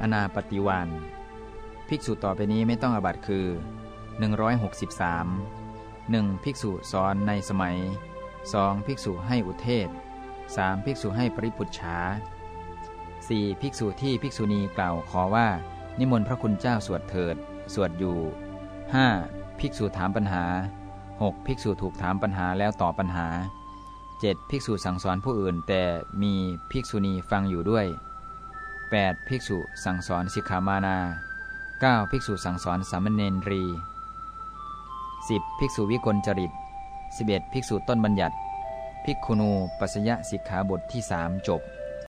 อนาปฏิวานภิกษุต่อไปนี้ไม่ต้องอบัตคือ 163 1. ภิกษุสอนในสมัย 2. ภิกษุให้อุเทศ 3. ภิกษุให้ปริพุชฉา 4. ภิกษุที่ภิกษุณีกล่าวขอว่า นิมนต์พระคุณเจ้าสวดเถิด สวดอยู่ 5. ภิกษุถามปัญหา 6. ภิกษุถูกถามปัญหาแล้วตอบปัญหา 7. ภิกษุสั่งสอนผู้อื่นแต่มีภิกษุณีฟังอยู่ด้วย 8. ภิกษุสั่งสอนสิกขามานา 9. ภิกษุสั่งสอนสามเณรี 10. ภิกษุวิกลจริต 11. ภิกษุต้นบัญญัติ ภิกขุนูปัสยะสิกขาบทที่สามจบ